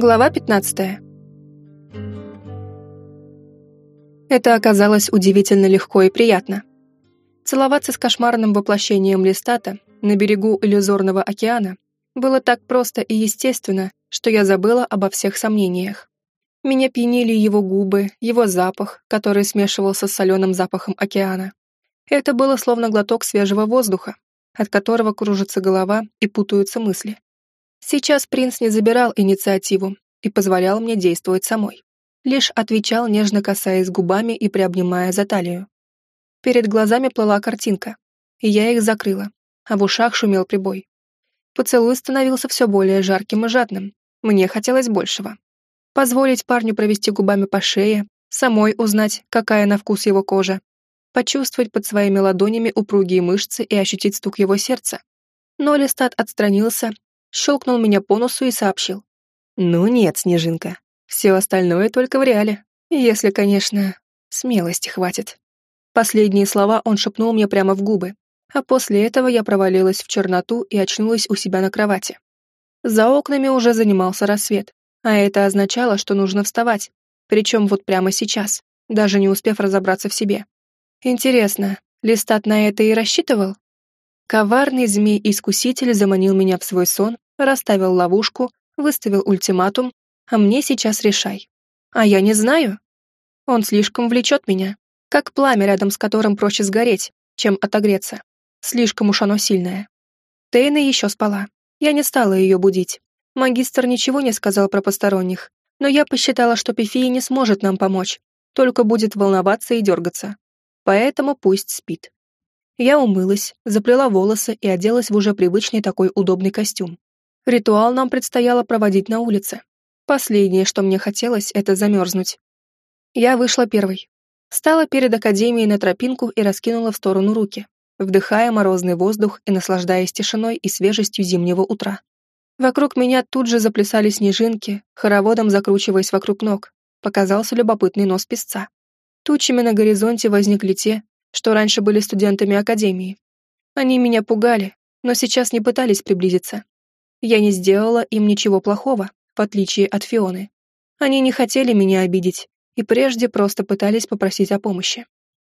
Глава 15. Это оказалось удивительно легко и приятно. Целоваться с кошмарным воплощением Листата на берегу иллюзорного океана было так просто и естественно, что я забыла обо всех сомнениях. Меня пьянили его губы, его запах, который смешивался с соленым запахом океана. Это было словно глоток свежего воздуха, от которого кружится голова и путаются мысли. Сейчас принц не забирал инициативу и позволял мне действовать самой. Лишь отвечал, нежно касаясь губами и приобнимая за талию. Перед глазами плыла картинка, и я их закрыла, а в ушах шумел прибой. Поцелуй становился все более жарким и жадным. Мне хотелось большего. Позволить парню провести губами по шее, самой узнать, какая на вкус его кожа, почувствовать под своими ладонями упругие мышцы и ощутить стук его сердца. Но Листат отстранился щелкнул меня по носу и сообщил. «Ну нет, Снежинка, все остальное только в реале, если, конечно, смелости хватит». Последние слова он шепнул мне прямо в губы, а после этого я провалилась в черноту и очнулась у себя на кровати. За окнами уже занимался рассвет, а это означало, что нужно вставать, причем вот прямо сейчас, даже не успев разобраться в себе. Интересно, Листат на это и рассчитывал? Коварный змей-искуситель заманил меня в свой сон, расставил ловушку, выставил ультиматум, а мне сейчас решай. А я не знаю. Он слишком влечет меня, как пламя, рядом с которым проще сгореть, чем отогреться. Слишком уж оно сильное. Тейна еще спала. Я не стала ее будить. Магистр ничего не сказал про посторонних, но я посчитала, что Пифия не сможет нам помочь, только будет волноваться и дергаться. Поэтому пусть спит. Я умылась, заплела волосы и оделась в уже привычный такой удобный костюм. Ритуал нам предстояло проводить на улице. Последнее, что мне хотелось, это замерзнуть. Я вышла первой. Стала перед академией на тропинку и раскинула в сторону руки, вдыхая морозный воздух и наслаждаясь тишиной и свежестью зимнего утра. Вокруг меня тут же заплясали снежинки, хороводом закручиваясь вокруг ног. Показался любопытный нос песца. Тучами на горизонте возникли те, что раньше были студентами академии. Они меня пугали, но сейчас не пытались приблизиться. Я не сделала им ничего плохого, в отличие от Фионы. Они не хотели меня обидеть и прежде просто пытались попросить о помощи.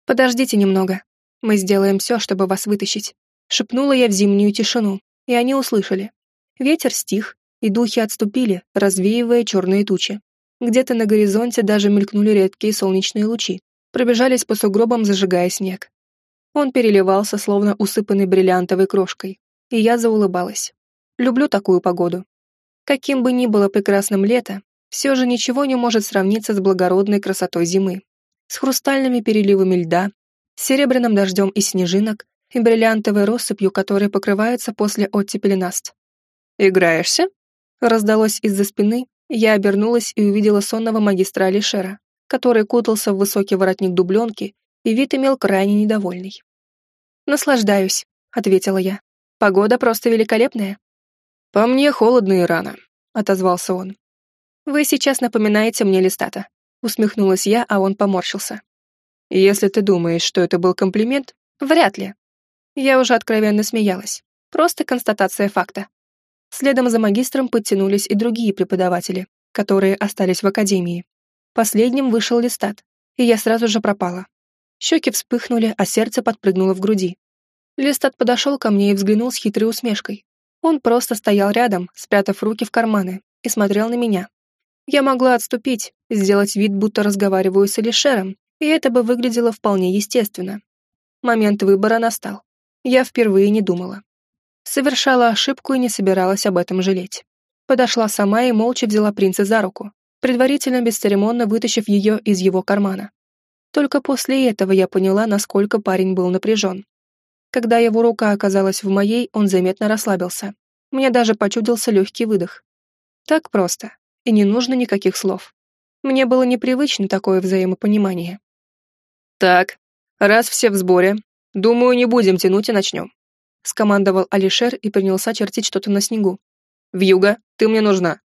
«Подождите немного. Мы сделаем все, чтобы вас вытащить», — шепнула я в зимнюю тишину, и они услышали. Ветер стих, и духи отступили, развеивая черные тучи. Где-то на горизонте даже мелькнули редкие солнечные лучи пробежались по сугробам, зажигая снег. Он переливался, словно усыпанный бриллиантовой крошкой, и я заулыбалась. Люблю такую погоду. Каким бы ни было прекрасным лето, все же ничего не может сравниться с благородной красотой зимы. С хрустальными переливами льда, серебряным дождем и снежинок и бриллиантовой россыпью, которая покрывается после оттепели наст. «Играешься?» Раздалось из-за спины, я обернулась и увидела сонного магистра Алишера который кутался в высокий воротник дубленки, и вид имел крайне недовольный. «Наслаждаюсь», — ответила я. «Погода просто великолепная». «По мне холодно и рано», — отозвался он. «Вы сейчас напоминаете мне листата», — усмехнулась я, а он поморщился. «Если ты думаешь, что это был комплимент, вряд ли». Я уже откровенно смеялась. Просто констатация факта. Следом за магистром подтянулись и другие преподаватели, которые остались в академии. Последним вышел листат, и я сразу же пропала. Щеки вспыхнули, а сердце подпрыгнуло в груди. Листат подошел ко мне и взглянул с хитрой усмешкой. Он просто стоял рядом, спрятав руки в карманы, и смотрел на меня. Я могла отступить, сделать вид, будто разговариваю с Алишером, и это бы выглядело вполне естественно. Момент выбора настал. Я впервые не думала. Совершала ошибку и не собиралась об этом жалеть. Подошла сама и молча взяла принца за руку предварительно бесцеремонно вытащив ее из его кармана. Только после этого я поняла, насколько парень был напряжен. Когда его рука оказалась в моей, он заметно расслабился. Мне даже почудился легкий выдох. Так просто, и не нужно никаких слов. Мне было непривычно такое взаимопонимание. «Так, раз все в сборе, думаю, не будем тянуть и начнем», скомандовал Алишер и принялся чертить что-то на снегу. «Вьюга, ты мне нужна.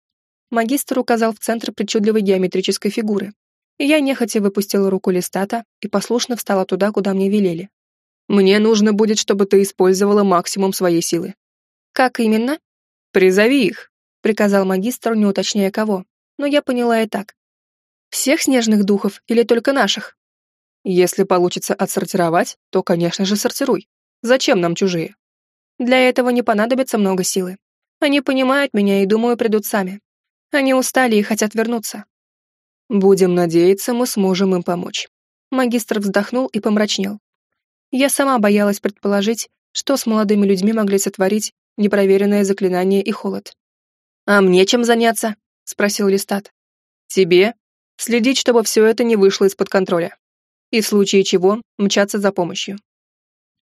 Магистр указал в центр причудливой геометрической фигуры. я нехотя выпустила руку листата и послушно встала туда, куда мне велели. «Мне нужно будет, чтобы ты использовала максимум своей силы». «Как именно?» «Призови их», — приказал магистр, не уточняя кого, но я поняла и так. Всех снежных духов или только наших? Если получится отсортировать, то, конечно же, сортируй. Зачем нам чужие? Для этого не понадобится много силы. Они понимают меня и, думаю, придут сами. Они устали и хотят вернуться. Будем надеяться, мы сможем им помочь. Магистр вздохнул и помрачнел. Я сама боялась предположить, что с молодыми людьми могли сотворить непроверенное заклинание и холод. «А мне чем заняться?» — спросил Листат. «Тебе? Следить, чтобы все это не вышло из-под контроля. И в случае чего мчаться за помощью».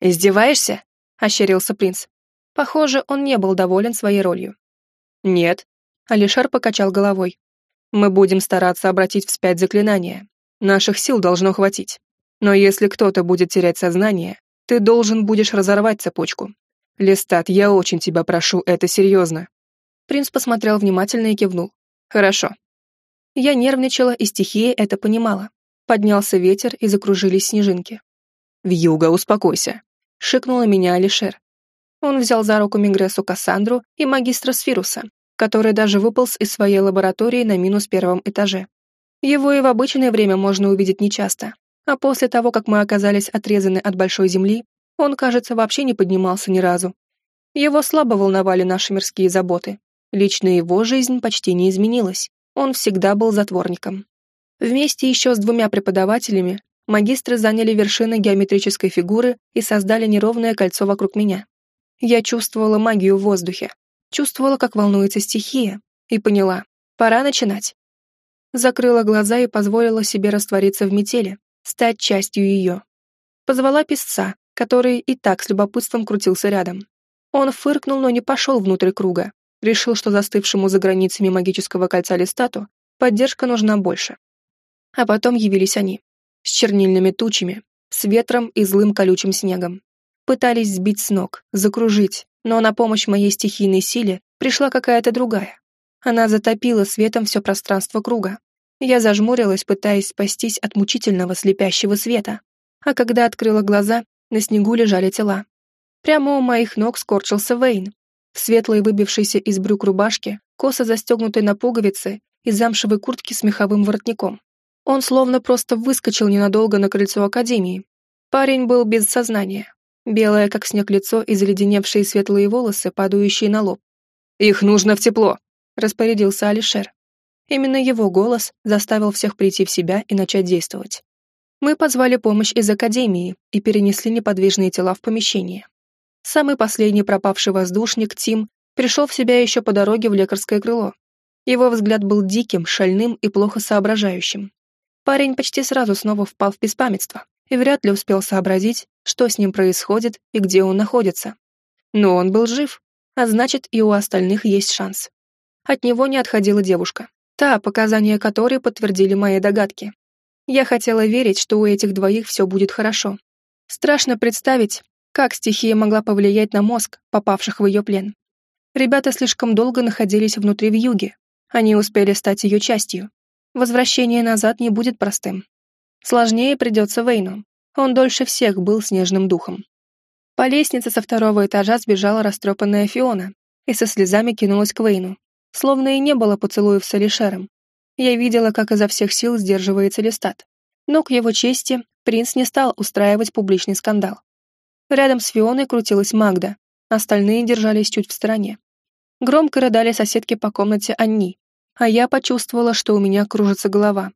«Издеваешься?» — ощерился принц. Похоже, он не был доволен своей ролью. «Нет», — Алишер покачал головой. «Мы будем стараться обратить вспять заклинание. Наших сил должно хватить. Но если кто-то будет терять сознание, ты должен будешь разорвать цепочку. Листат, я очень тебя прошу, это серьезно». Принц посмотрел внимательно и кивнул. «Хорошо». Я нервничала, и стихия это понимала. Поднялся ветер, и закружились снежинки. «Вьюга, успокойся», — шикнула меня Алишер. Он взял за руку Мигресу Кассандру и магистра Сфируса, который даже выполз из своей лаборатории на минус первом этаже. Его и в обычное время можно увидеть нечасто, а после того, как мы оказались отрезаны от большой земли, он, кажется, вообще не поднимался ни разу. Его слабо волновали наши мирские заботы. Лично его жизнь почти не изменилась. Он всегда был затворником. Вместе еще с двумя преподавателями магистры заняли вершины геометрической фигуры и создали неровное кольцо вокруг меня. Я чувствовала магию в воздухе, чувствовала, как волнуется стихия, и поняла, пора начинать. Закрыла глаза и позволила себе раствориться в метели, стать частью ее. Позвала песца, который и так с любопытством крутился рядом. Он фыркнул, но не пошел внутрь круга. Решил, что застывшему за границами магического кольца листату поддержка нужна больше. А потом явились они. С чернильными тучами, с ветром и злым колючим снегом. Пытались сбить с ног, закружить, но на помощь моей стихийной силе пришла какая-то другая. Она затопила светом все пространство круга. Я зажмурилась, пытаясь спастись от мучительного слепящего света. А когда открыла глаза, на снегу лежали тела. Прямо у моих ног скорчился Вейн. В светлой выбившейся из брюк рубашке, косо застегнутой на пуговицы и замшевой куртке с меховым воротником. Он словно просто выскочил ненадолго на крыльцо Академии. Парень был без сознания, Белое, как снег, лицо и заледеневшие светлые волосы, падающие на лоб. «Их нужно в тепло!» — распорядился Алишер. Именно его голос заставил всех прийти в себя и начать действовать. Мы позвали помощь из Академии и перенесли неподвижные тела в помещение. Самый последний пропавший воздушник, Тим, пришел в себя еще по дороге в лекарское крыло. Его взгляд был диким, шальным и плохо соображающим. Парень почти сразу снова впал в беспамятство и вряд ли успел сообразить, что с ним происходит и где он находится. Но он был жив, а значит, и у остальных есть шанс. От него не отходила девушка, та, показания которой подтвердили мои догадки. Я хотела верить, что у этих двоих все будет хорошо. Страшно представить, как стихия могла повлиять на мозг, попавших в ее плен. Ребята слишком долго находились внутри вьюги, они успели стать ее частью. Возвращение назад не будет простым. Сложнее придется Вейну. Он дольше всех был снежным духом. По лестнице со второго этажа сбежала растрепанная Фиона и со слезами кинулась к Вейну. Словно и не было поцелуев с Алишером. Я видела, как изо всех сил сдерживается Листат. Но, к его чести, принц не стал устраивать публичный скандал. Рядом с Фионой крутилась Магда, остальные держались чуть в стороне. Громко рыдали соседки по комнате Анни, а я почувствовала, что у меня кружится голова.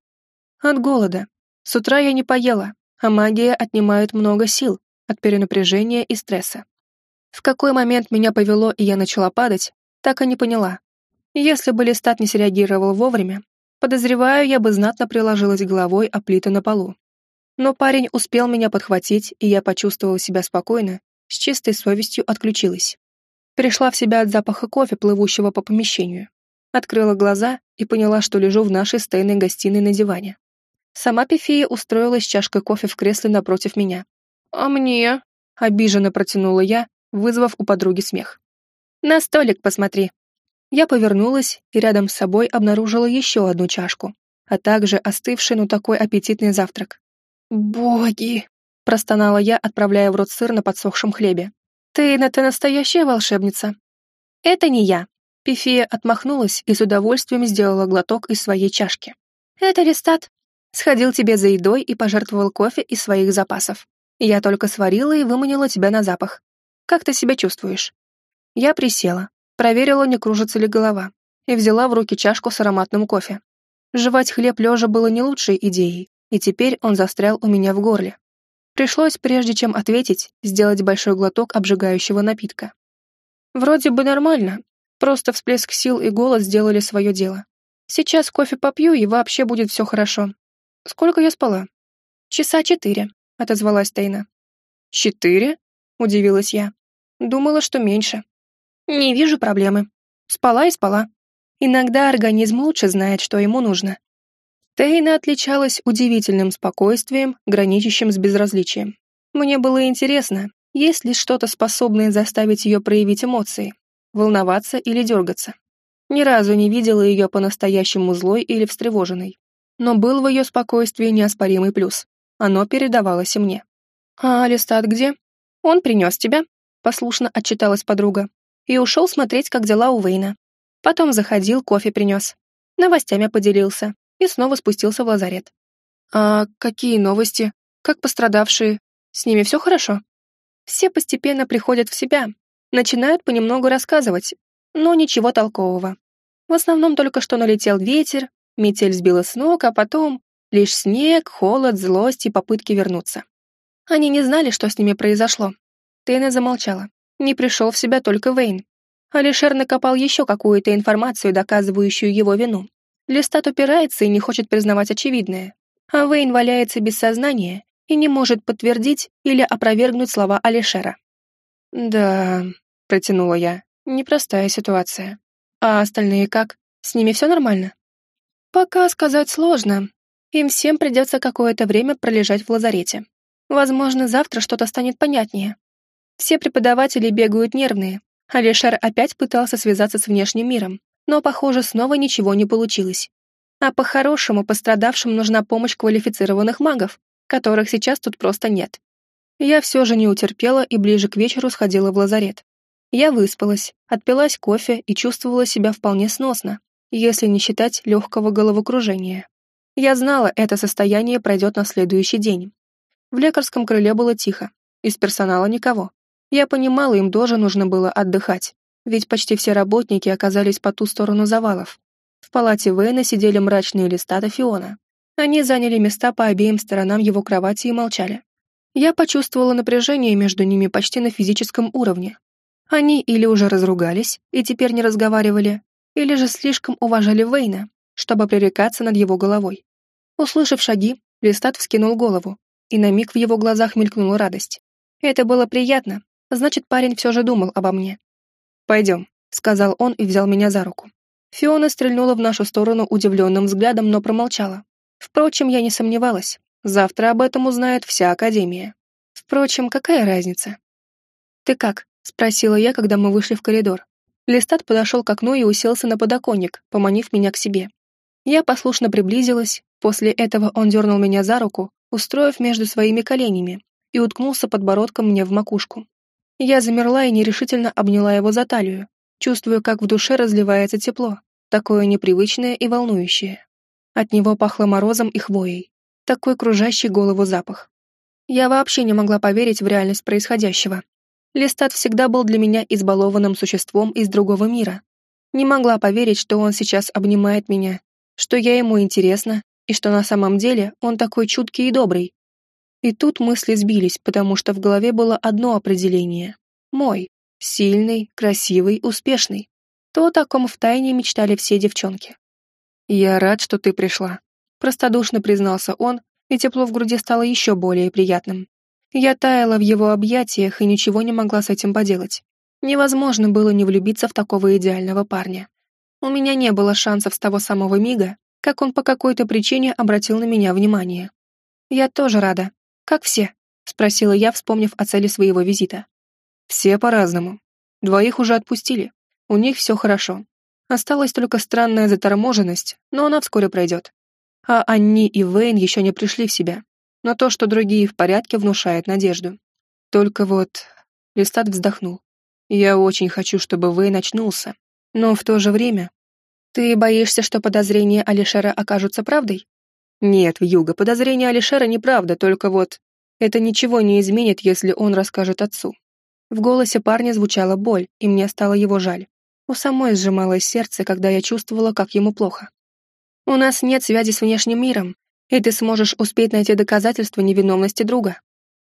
От голода, с утра я не поела, а магия отнимает много сил от перенапряжения и стресса. В какой момент меня повело и я начала падать, так и не поняла. Если бы Листат не среагировал вовремя, подозреваю, я бы знатно приложилась головой о плиты на полу. Но парень успел меня подхватить, и я почувствовала себя спокойно, с чистой совестью отключилась. Пришла в себя от запаха кофе, плывущего по помещению. Открыла глаза и поняла, что лежу в нашей стейной гостиной на диване. Сама Пифия устроилась чашкой кофе в кресле напротив меня. «А мне?» — обиженно протянула я, вызвав у подруги смех. «На столик посмотри». Я повернулась и рядом с собой обнаружила еще одну чашку, а также остывший, но такой аппетитный завтрак. «Боги!» — простонала я, отправляя в рот сыр на подсохшем хлебе. «Тейна, ты настоящая волшебница?» «Это не я». Пифия отмахнулась и с удовольствием сделала глоток из своей чашки. «Это Листат. Сходил тебе за едой и пожертвовал кофе из своих запасов. Я только сварила и выманила тебя на запах. Как ты себя чувствуешь?» Я присела, проверила, не кружится ли голова, и взяла в руки чашку с ароматным кофе. Жевать хлеб лежа было не лучшей идеей, и теперь он застрял у меня в горле. Пришлось, прежде чем ответить, сделать большой глоток обжигающего напитка. Вроде бы нормально, просто всплеск сил и голод сделали свое дело. Сейчас кофе попью, и вообще будет все хорошо. Сколько я спала? Часа четыре, отозвалась Тейна. Четыре? Удивилась я. Думала, что меньше. Не вижу проблемы. Спала и спала. Иногда организм лучше знает, что ему нужно. Тейна отличалась удивительным спокойствием, граничащим с безразличием. Мне было интересно, есть ли что-то способное заставить ее проявить эмоции, волноваться или дергаться. Ни разу не видела ее по-настоящему злой или встревоженной. Но был в ее спокойствии неоспоримый плюс. Оно передавалось и мне. «А Алистат где?» «Он принес тебя», — послушно отчиталась подруга. И ушел смотреть, как дела у Вейна. Потом заходил, кофе принес. Новостями поделился и снова спустился в лазарет. «А какие новости? Как пострадавшие? С ними все хорошо?» Все постепенно приходят в себя, начинают понемногу рассказывать, но ничего толкового. В основном только что налетел ветер, метель сбила с ног, а потом лишь снег, холод, злость и попытки вернуться. Они не знали, что с ними произошло. Тейна замолчала. Не пришел в себя только Вейн. Алишер накопал еще какую-то информацию, доказывающую его вину. Листат упирается и не хочет признавать очевидное, а Вейн валяется без сознания и не может подтвердить или опровергнуть слова Алишера. «Да», — протянула я, — «непростая ситуация. А остальные как? С ними все нормально?» «Пока сказать сложно. Им всем придется какое-то время пролежать в лазарете. Возможно, завтра что-то станет понятнее. Все преподаватели бегают нервные. Алишер опять пытался связаться с внешним миром, но, похоже, снова ничего не получилось. А по-хорошему пострадавшим нужна помощь квалифицированных магов, которых сейчас тут просто нет. Я все же не утерпела и ближе к вечеру сходила в лазарет. Я выспалась, отпилась кофе и чувствовала себя вполне сносно, если не считать легкого головокружения. Я знала, это состояние пройдет на следующий день. В лекарском крыле было тихо, из персонала никого. Я понимала, им тоже нужно было отдыхать ведь почти все работники оказались по ту сторону завалов. В палате Вейна сидели мрачные листата Фиона. Они заняли места по обеим сторонам его кровати и молчали. Я почувствовала напряжение между ними почти на физическом уровне. Они или уже разругались и теперь не разговаривали, или же слишком уважали Вейна, чтобы пререкаться над его головой. Услышав шаги, Листат вскинул голову, и на миг в его глазах мелькнула радость. Это было приятно, значит, парень все же думал обо мне. «Пойдем», — сказал он и взял меня за руку. Фиона стрельнула в нашу сторону удивленным взглядом, но промолчала. Впрочем, я не сомневалась. Завтра об этом узнает вся Академия. Впрочем, какая разница? «Ты как?» — спросила я, когда мы вышли в коридор. Листат подошел к окну и уселся на подоконник, поманив меня к себе. Я послушно приблизилась, после этого он дернул меня за руку, устроив между своими коленями, и уткнулся подбородком мне в макушку. Я замерла и нерешительно обняла его за талию, чувствуя, как в душе разливается тепло, такое непривычное и волнующее. От него пахло морозом и хвоей, такой кружащий голову запах. Я вообще не могла поверить в реальность происходящего. Листат всегда был для меня избалованным существом из другого мира. Не могла поверить, что он сейчас обнимает меня, что я ему интересна, и что на самом деле он такой чуткий и добрый, и тут мысли сбились, потому что в голове было одно определение. Мой. Сильный, красивый, успешный. То, о ком втайне мечтали все девчонки. «Я рад, что ты пришла», — простодушно признался он, и тепло в груди стало еще более приятным. Я таяла в его объятиях и ничего не могла с этим поделать. Невозможно было не влюбиться в такого идеального парня. У меня не было шансов с того самого мига, как он по какой-то причине обратил на меня внимание. Я тоже рада, «Как все?» — спросила я, вспомнив о цели своего визита. «Все по-разному. Двоих уже отпустили. У них все хорошо. Осталась только странная заторможенность, но она вскоре пройдет. А Анни и Вейн еще не пришли в себя. Но то, что другие в порядке, внушает надежду. Только вот...» Листат вздохнул. «Я очень хочу, чтобы Вейн очнулся. Но в то же время... Ты боишься, что подозрения Алишера окажутся правдой? Нет, Вьюга, подозрения Алишера неправда, только вот... Это ничего не изменит, если он расскажет отцу. В голосе парня звучала боль, и мне стало его жаль. У самой сжималось сердце, когда я чувствовала, как ему плохо. У нас нет связи с внешним миром, и ты сможешь успеть найти доказательства невиновности друга.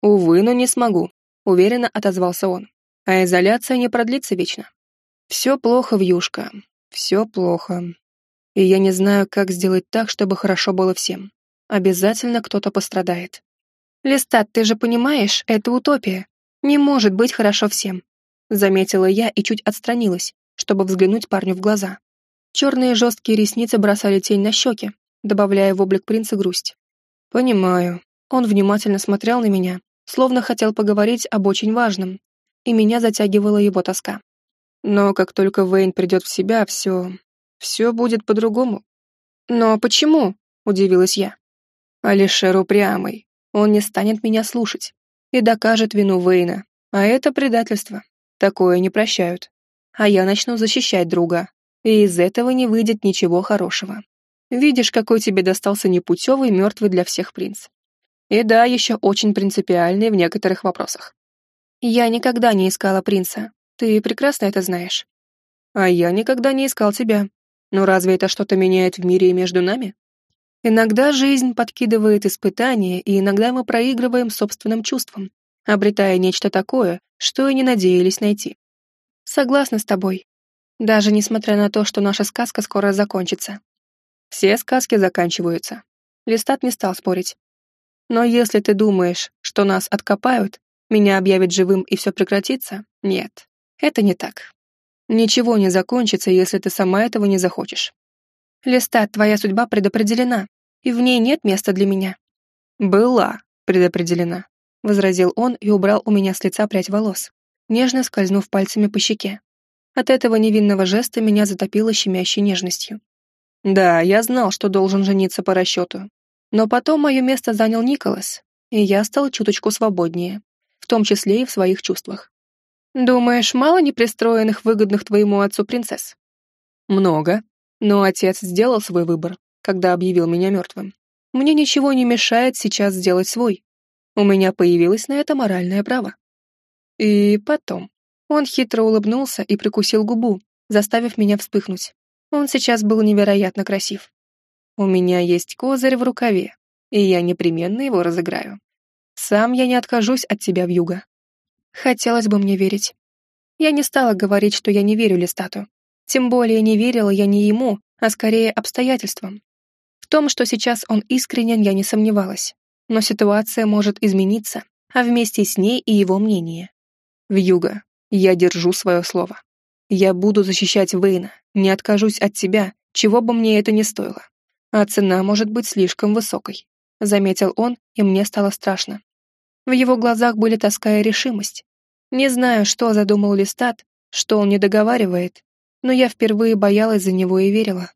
Увы, но не смогу, уверенно отозвался он. А изоляция не продлится вечно. Все плохо, Вьюшка, все плохо. И я не знаю, как сделать так, чтобы хорошо было всем. Обязательно кто-то пострадает. Листат, ты же понимаешь, это утопия. Не может быть хорошо всем. Заметила я и чуть отстранилась, чтобы взглянуть парню в глаза. Черные жесткие ресницы бросали тень на щеки, добавляя в облик принца грусть. «Понимаю». Он внимательно смотрел на меня, словно хотел поговорить об очень важном, и меня затягивала его тоска. Но как только Вейн придет в себя, все... все будет по-другому. «Но почему?» — удивилась я. Алишер упрямый. Он не станет меня слушать и докажет вину Вейна, а это предательство. Такое не прощают а я начну защищать друга, и из этого не выйдет ничего хорошего. Видишь, какой тебе достался непутевый, мертвый для всех принц. И да, еще очень принципиальный в некоторых вопросах. Я никогда не искала принца, ты прекрасно это знаешь. А я никогда не искал тебя. Но разве это что-то меняет в мире и между нами? Иногда жизнь подкидывает испытания, и иногда мы проигрываем собственным чувствам, обретая нечто такое, что и не надеялись найти. Согласна с тобой. Даже несмотря на то, что наша сказка скоро закончится. Все сказки заканчиваются. Листат не стал спорить. Но если ты думаешь, что нас откопают, меня объявят живым и все прекратится, нет, это не так. Ничего не закончится, если ты сама этого не захочешь. Листат, твоя судьба предопределена, и в ней нет места для меня. Была предопределена, возразил он и убрал у меня с лица прядь волос нежно скользнув пальцами по щеке. От этого невинного жеста меня затопило щемящей нежностью. Да, я знал, что должен жениться по расчету. Но потом мое место занял Николас, и я стал чуточку свободнее, в том числе и в своих чувствах. Думаешь, мало непристроенных, выгодных твоему отцу принцесс? Много. Но отец сделал свой выбор, когда объявил меня мертвым. Мне ничего не мешает сейчас сделать свой. У меня появилось на это моральное право. И потом. Он хитро улыбнулся и прикусил губу, заставив меня вспыхнуть. Он сейчас был невероятно красив. У меня есть козырь в рукаве, и я непременно его разыграю. Сам я не откажусь от тебя в юго. Хотелось бы мне верить. Я не стала говорить, что я не верю Листату. Тем более не верила я не ему, а скорее обстоятельствам. В том, что сейчас он искренен, я не сомневалась. Но ситуация может измениться, а вместе с ней и его мнение. Вьюга, я держу свое слово. Я буду защищать Вейна, не откажусь от тебя, чего бы мне это ни стоило. А цена может быть слишком высокой», — заметил он, и мне стало страшно. В его глазах были тоска и решимость. Не знаю, что задумал Листат, что он не договаривает, но я впервые боялась за него и верила.